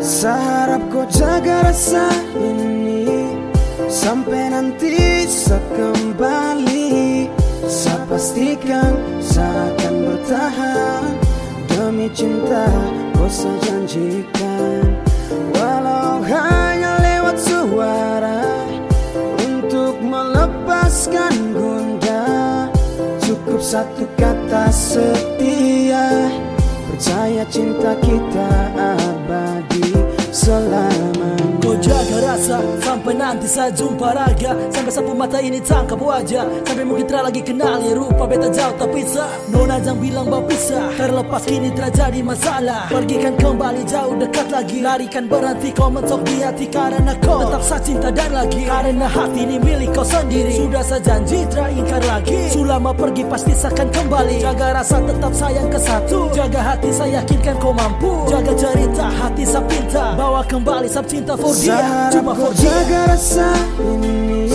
Seharap kau jaga rasa ini Sampai nanti saya kembali. Saya pastikan saya akan bertahan. Demi cinta kau saya janjikan Walau hanya lewat suara Untuk melepaskan gue satu kata setia. Percaya cinta kita sampai nanti saya jumpa raga. Sampai sapu mata ini tangkap wajah. Sampai mungkin tak lagi kenali rupa beta jauh tak bisa. Nona jangan bilang bawa pisah. Terlepas kini terjadi masalah. Pergikan kembali jauh dekat lagi. Larikan berhenti kau mentok di hati Karena kau tetap saya cinta dan lagi. Karena hati ini milik kau sendiri. Sudah saya janji tak ingkar lagi. Sulama pergi pasti saya akan kembali. Jaga rasa tetap sayang ke satu. Jaga hati saya yakinkan kau mampu. Jaga cerita hati saya pinta Bawa kembali sab cinta for dia. Cuma for dia rasa ini.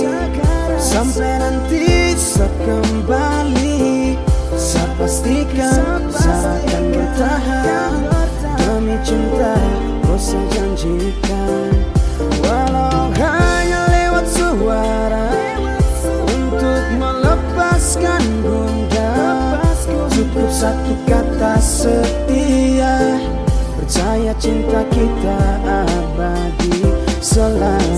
Sampai nanti saya kembali. Saya pastikan saya akan bertahan Demi cinta kau janjikan. Walau hanya lewat suara. Untuk melepaskan gundah Cukup satu kata setia. Percaya cinta kita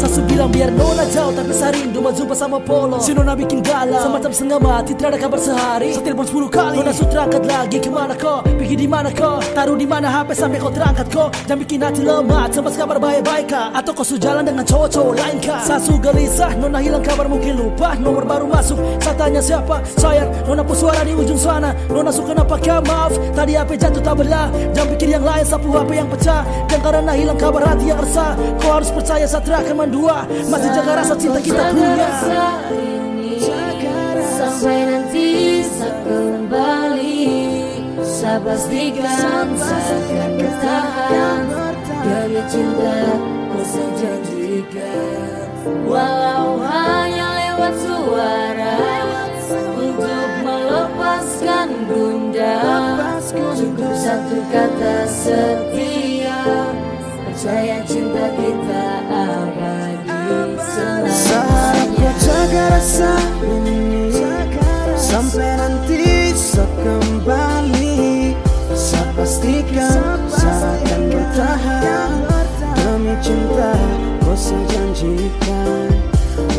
Sasu bilang biar Nona jauh tapi saya rindu mau jumpa sama Polo. Si Nona bikin galau Semacam setengah mati tidak kabar sehari. Saya telepon 10 kali. Nona sudah terangkat lagi ke mana kau? Pergi di mana kau? Taruh di mana HP sampai kau terangkat kau? Jangan bikin hati lemah Sempat kabar baik-baik kah? Atau kau sudah jalan dengan cowok-cowok lain kah? Sasu gelisah Nona hilang kabar mungkin lupa. Nomor baru masuk Saya tanya siapa? Sayang. Nona pun suara di ujung sana. Nona suka apakah maaf Tadi HP jatuh tak belah. Jangan pikir yang lain sapu HP yang pecah. Dan karena hilang kabar hati yang resah Kau harus percaya Satria akan mendua Masih jaga rasa cinta kita punya. Sampai nanti saya kembali. Saya pastikan saya akan bertahan. Demi cinta kau saya janjikan Walau hanya lewat suara. Untuk melepaskan gundah Cukup satu kata setia. Percaya cinta kita abadi jaga rasa ini Sampai nanti saya kembali. Saya pastikan saya akan bertahan. Demi cinta kau saya janjikan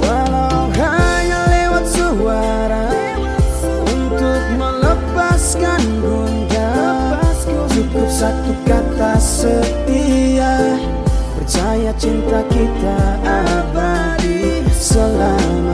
Walau hanya lewat suara. Untuk melepaskan gundah Cukup satu kata setia. Percaya cinta kita abadi. Selamanya